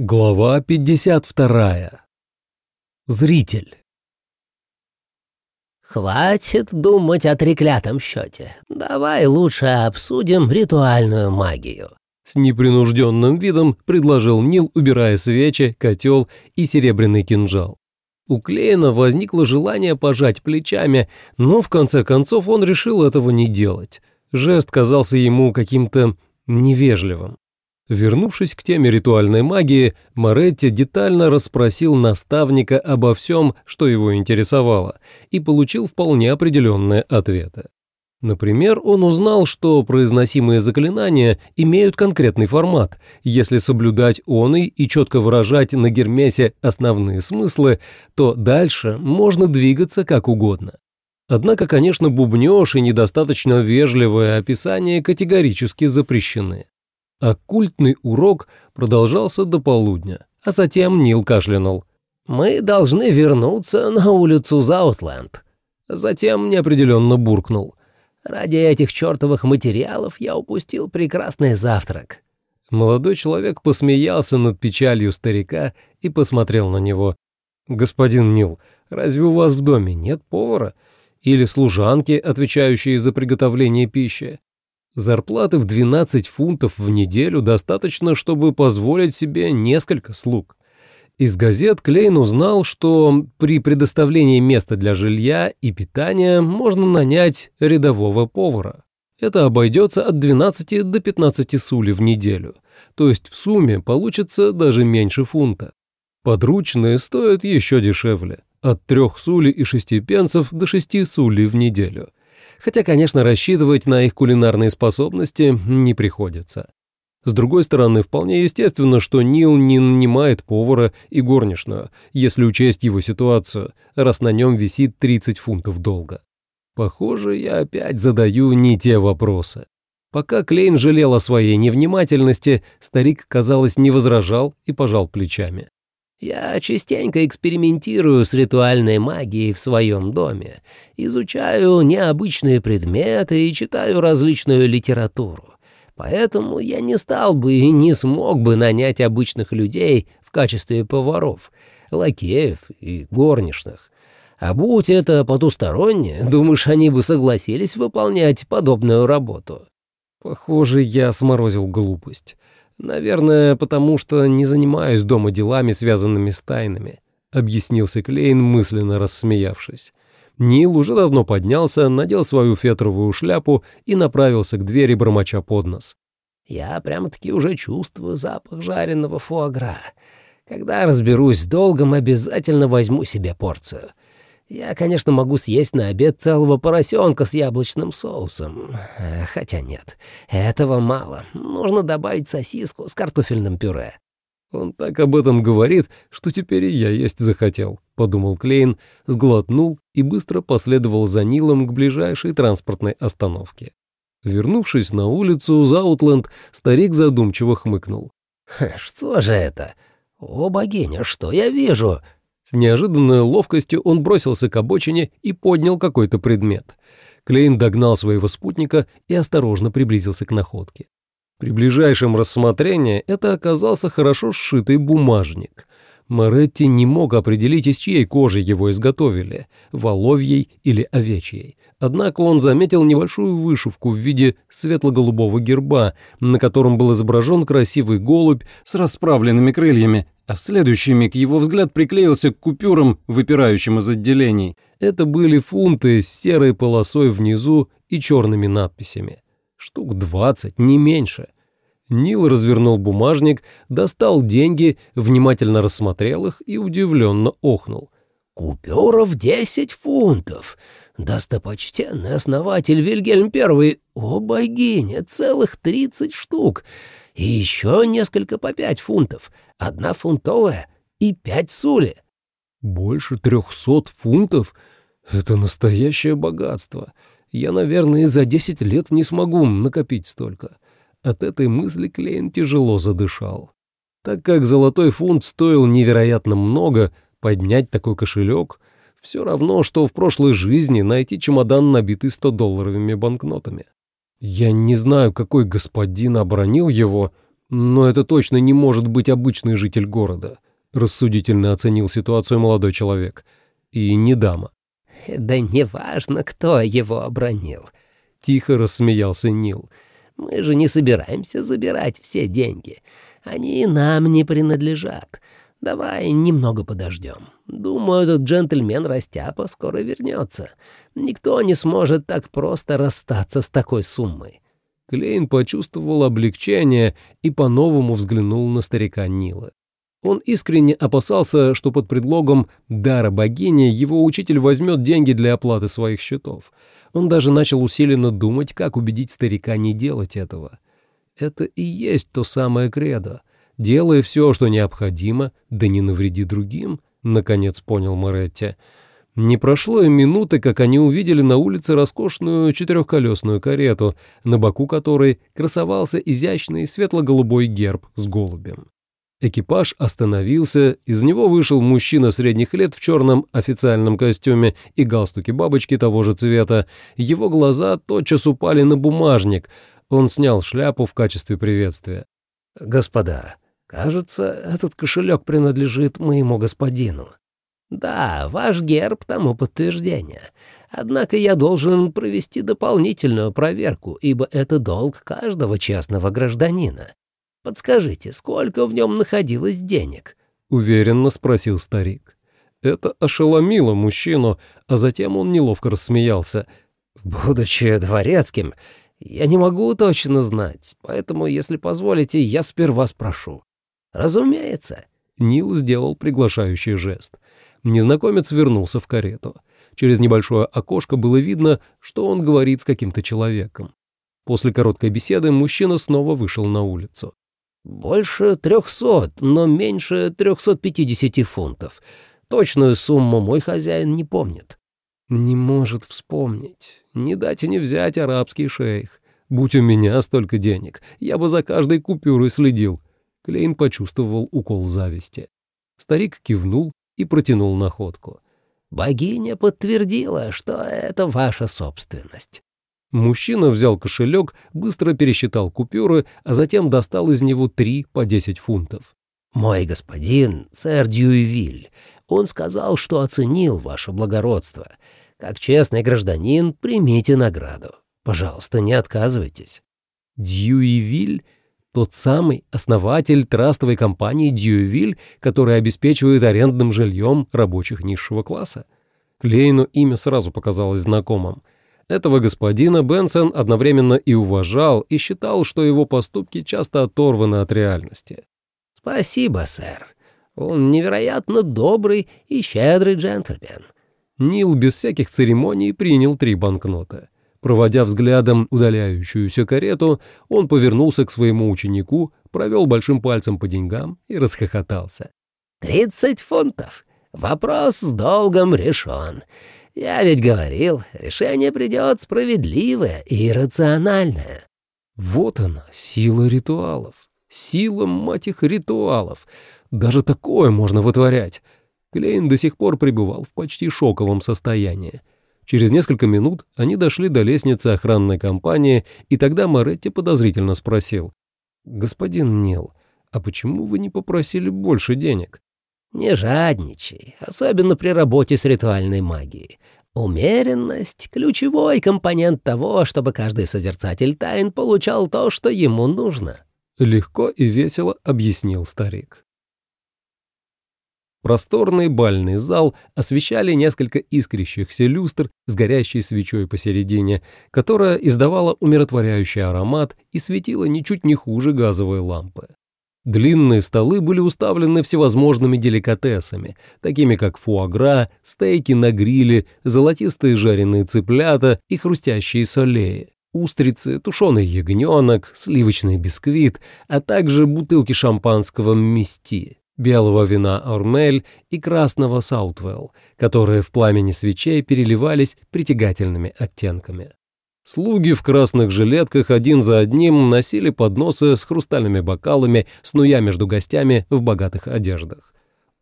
Глава 52. Зритель. «Хватит думать о треклятом счете. Давай лучше обсудим ритуальную магию». С непринужденным видом предложил Нил, убирая свечи, котел и серебряный кинжал. У Клейна возникло желание пожать плечами, но в конце концов он решил этого не делать. Жест казался ему каким-то невежливым. Вернувшись к теме ритуальной магии, Моретти детально расспросил наставника обо всем, что его интересовало, и получил вполне определенные ответы. Например, он узнал, что произносимые заклинания имеют конкретный формат. Если соблюдать он и четко выражать на гермесе основные смыслы, то дальше можно двигаться как угодно. Однако, конечно, бубнёж и недостаточно вежливое описание категорически запрещены. Оккультный урок продолжался до полудня, а затем Нил кашлянул. «Мы должны вернуться на улицу Заутленд». Затем неопределенно буркнул. «Ради этих чертовых материалов я упустил прекрасный завтрак». Молодой человек посмеялся над печалью старика и посмотрел на него. «Господин Нил, разве у вас в доме нет повара? Или служанки, отвечающие за приготовление пищи? Зарплаты в 12 фунтов в неделю достаточно, чтобы позволить себе несколько слуг. Из газет Клейн узнал, что при предоставлении места для жилья и питания можно нанять рядового повара. Это обойдется от 12 до 15 сули в неделю, то есть в сумме получится даже меньше фунта. Подручные стоят еще дешевле, от 3 сули и 6 пенсов до 6 сули в неделю хотя, конечно, рассчитывать на их кулинарные способности не приходится. С другой стороны, вполне естественно, что Нил не нанимает повара и горничную, если учесть его ситуацию, раз на нем висит 30 фунтов долга. Похоже, я опять задаю не те вопросы. Пока Клейн жалел о своей невнимательности, старик, казалось, не возражал и пожал плечами. Я частенько экспериментирую с ритуальной магией в своем доме, изучаю необычные предметы и читаю различную литературу. Поэтому я не стал бы и не смог бы нанять обычных людей в качестве поваров, лакеев и горничных. А будь это потустороннее, думаешь, они бы согласились выполнять подобную работу? Похоже, я сморозил глупость. «Наверное, потому что не занимаюсь дома делами, связанными с тайнами», — объяснился Клейн, мысленно рассмеявшись. Нил уже давно поднялся, надел свою фетровую шляпу и направился к двери, бормоча под нос. «Я прямо-таки уже чувствую запах жареного фуагра. Когда разберусь с долгом, обязательно возьму себе порцию. Я, конечно, могу съесть на обед целого поросенка с яблочным соусом. Э, хотя нет, этого мало. Нужно добавить сосиску с картофельным пюре. «Он так об этом говорит, что теперь и я есть захотел», — подумал Клейн, сглотнул и быстро последовал за Нилом к ближайшей транспортной остановке. Вернувшись на улицу Заутленд, старик задумчиво хмыкнул. «Что же это? О, богиня, что я вижу? С неожиданной ловкостью он бросился к обочине и поднял какой-то предмет. Клейн догнал своего спутника и осторожно приблизился к находке. При ближайшем рассмотрении это оказался хорошо сшитый бумажник. Моретти не мог определить, из чьей кожи его изготовили – воловьей или овечьей. Однако он заметил небольшую вышивку в виде светло-голубого герба, на котором был изображен красивый голубь с расправленными крыльями а в следующий миг его взгляд приклеился к купюрам, выпирающим из отделений. Это были фунты с серой полосой внизу и черными надписями. Штук двадцать, не меньше. Нил развернул бумажник, достал деньги, внимательно рассмотрел их и удивленно охнул. «Купюров десять фунтов! Достопочтенный основатель Вильгельм Первый! О, богиня, целых тридцать штук! И еще несколько по пять фунтов!» одна фунтовая и пять сули». «Больше трехсот фунтов? Это настоящее богатство. Я, наверное, за десять лет не смогу накопить столько». От этой мысли Клейн тяжело задышал. Так как золотой фунт стоил невероятно много, поднять такой кошелек — все равно, что в прошлой жизни найти чемодан, набитый 100-долларовыми банкнотами. Я не знаю, какой господин обронил его, Но это точно не может быть обычный житель города, рассудительно оценил ситуацию молодой человек. И не дама. Да неважно, кто его обронил. Тихо рассмеялся Нил. Мы же не собираемся забирать все деньги. Они нам не принадлежат. Давай немного подождем. Думаю, этот джентльмен Растяпа скоро вернется. Никто не сможет так просто расстаться с такой суммой». Клейн почувствовал облегчение и по-новому взглянул на старика Нила. Он искренне опасался, что под предлогом дара богини его учитель возьмет деньги для оплаты своих счетов. Он даже начал усиленно думать, как убедить старика не делать этого. Это и есть то самое кредо. Делай все, что необходимо, да не навреди другим, — наконец понял Моретти. Не прошло и минуты, как они увидели на улице роскошную четырехколесную карету, на боку которой красовался изящный светло-голубой герб с голубем. Экипаж остановился, из него вышел мужчина средних лет в черном официальном костюме и галстуке бабочки того же цвета. Его глаза тотчас упали на бумажник. Он снял шляпу в качестве приветствия. «Господа, кажется, этот кошелек принадлежит моему господину». «Да, ваш герб тому подтверждение. Однако я должен провести дополнительную проверку, ибо это долг каждого честного гражданина. Подскажите, сколько в нем находилось денег?» — уверенно спросил старик. Это ошеломило мужчину, а затем он неловко рассмеялся. «Будучи дворецким, я не могу точно знать, поэтому, если позволите, я сперва спрошу». «Разумеется». Нил сделал приглашающий жест — Незнакомец вернулся в карету. Через небольшое окошко было видно, что он говорит с каким-то человеком. После короткой беседы мужчина снова вышел на улицу. «Больше трехсот, но меньше трехсот пятидесяти фунтов. Точную сумму мой хозяин не помнит». «Не может вспомнить. Не дать и не взять арабский шейх. Будь у меня столько денег, я бы за каждой купюрой следил». Клейн почувствовал укол зависти. Старик кивнул и протянул находку. «Богиня подтвердила, что это ваша собственность». Мужчина взял кошелек, быстро пересчитал купюры, а затем достал из него три по десять фунтов. «Мой господин, сэр Дьюивиль, он сказал, что оценил ваше благородство. Как честный гражданин, примите награду. Пожалуйста, не отказывайтесь». «Дьюивиль?» Тот самый основатель трастовой компании «Дьювиль», который обеспечивает арендным жильем рабочих низшего класса. Клейну имя сразу показалось знакомым. Этого господина Бенсон одновременно и уважал, и считал, что его поступки часто оторваны от реальности. «Спасибо, сэр. Он невероятно добрый и щедрый джентльмен». Нил без всяких церемоний принял три банкнота. Проводя взглядом удаляющуюся карету, он повернулся к своему ученику, провел большим пальцем по деньгам и расхохотался. «Тридцать фунтов. Вопрос с долгом решен. Я ведь говорил, решение придет справедливое и рациональное». Вот она, сила ритуалов. Сила, мать их, ритуалов. Даже такое можно вытворять. Клейн до сих пор пребывал в почти шоковом состоянии. Через несколько минут они дошли до лестницы охранной компании, и тогда Моретти подозрительно спросил. «Господин Нил, а почему вы не попросили больше денег?» «Не жадничай, особенно при работе с ритуальной магией. Умеренность — ключевой компонент того, чтобы каждый созерцатель тайн получал то, что ему нужно», — легко и весело объяснил старик. Просторный бальный зал освещали несколько искрящихся люстр с горящей свечой посередине, которая издавала умиротворяющий аромат и светила ничуть не хуже газовой лампы. Длинные столы были уставлены всевозможными деликатесами, такими как фуагра, стейки на гриле, золотистые жареные цыплята и хрустящие солеи, устрицы, тушеный ягненок, сливочный бисквит, а также бутылки шампанского «Мисти» белого вина Ормель и красного Саутвелл, которые в пламени свечей переливались притягательными оттенками. Слуги в красных жилетках один за одним носили подносы с хрустальными бокалами, снуя между гостями в богатых одеждах.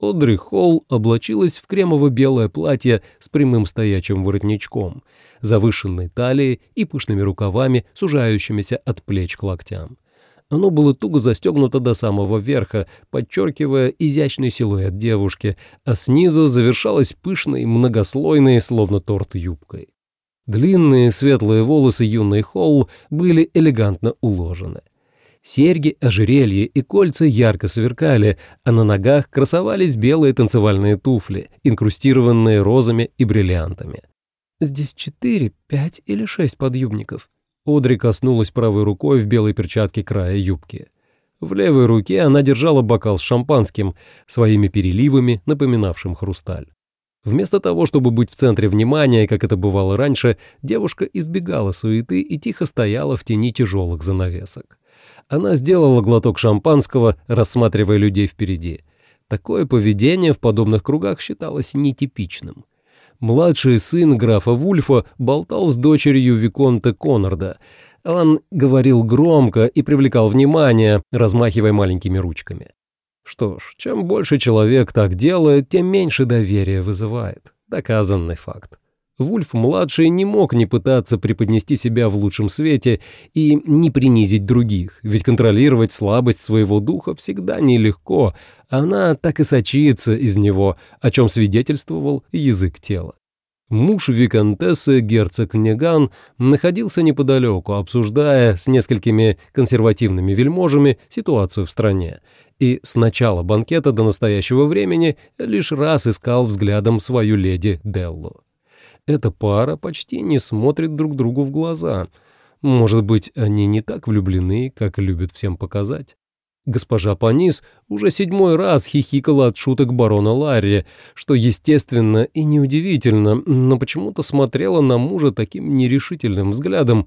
Одри Холл облачилась в кремово-белое платье с прямым стоячим воротничком, завышенной талией и пышными рукавами, сужающимися от плеч к локтям. Оно было туго застегнуто до самого верха, подчеркивая изящный силуэт девушки, а снизу завершалось пышной, многослойной, словно торт, юбкой. Длинные светлые волосы юной Холл были элегантно уложены. Серьги, ожерелья и кольца ярко сверкали, а на ногах красовались белые танцевальные туфли, инкрустированные розами и бриллиантами. «Здесь четыре, пять или шесть подъюбников». Одри коснулась правой рукой в белой перчатке края юбки. В левой руке она держала бокал с шампанским, своими переливами, напоминавшим хрусталь. Вместо того, чтобы быть в центре внимания, как это бывало раньше, девушка избегала суеты и тихо стояла в тени тяжелых занавесок. Она сделала глоток шампанского, рассматривая людей впереди. Такое поведение в подобных кругах считалось нетипичным. Младший сын графа Вульфа болтал с дочерью Виконта Коннорда. Он говорил громко и привлекал внимание, размахивая маленькими ручками. Что ж, чем больше человек так делает, тем меньше доверия вызывает. Доказанный факт. Вульф-младший не мог не пытаться преподнести себя в лучшем свете и не принизить других, ведь контролировать слабость своего духа всегда нелегко, она так и сочится из него, о чем свидетельствовал язык тела. Муж виконтессы, герцог Неган, находился неподалеку, обсуждая с несколькими консервативными вельможами ситуацию в стране, и с начала банкета до настоящего времени лишь раз искал взглядом свою леди Деллу эта пара почти не смотрит друг другу в глаза. Может быть, они не так влюблены, как любят всем показать. Госпожа Панис уже седьмой раз хихикала от шуток барона Ларри, что естественно и неудивительно, но почему-то смотрела на мужа таким нерешительным взглядом.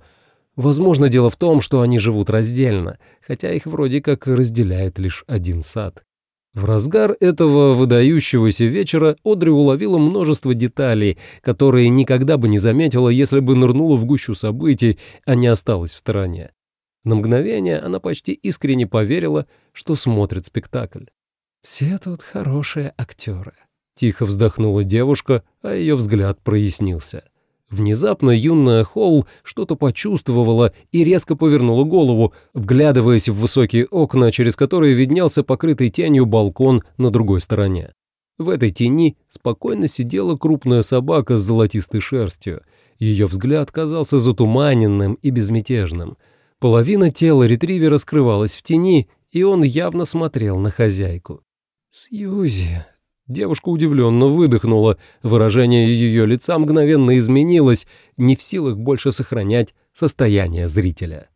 Возможно, дело в том, что они живут раздельно, хотя их вроде как разделяет лишь один сад. В разгар этого выдающегося вечера Одри уловила множество деталей, которые никогда бы не заметила, если бы нырнула в гущу событий, а не осталась в стороне. На мгновение она почти искренне поверила, что смотрит спектакль. «Все тут хорошие актеры», — тихо вздохнула девушка, а ее взгляд прояснился. Внезапно юная Холл что-то почувствовала и резко повернула голову, вглядываясь в высокие окна, через которые виднелся покрытый тенью балкон на другой стороне. В этой тени спокойно сидела крупная собака с золотистой шерстью. Ее взгляд казался затуманенным и безмятежным. Половина тела ретривера скрывалась в тени, и он явно смотрел на хозяйку. «Сьюзи», Девушка удивленно выдохнула, выражение ее лица мгновенно изменилось, не в силах больше сохранять состояние зрителя.